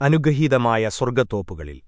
അനുഗ്രഹീതമായ സ്വർഗത്തോപ്പുകളിൽ.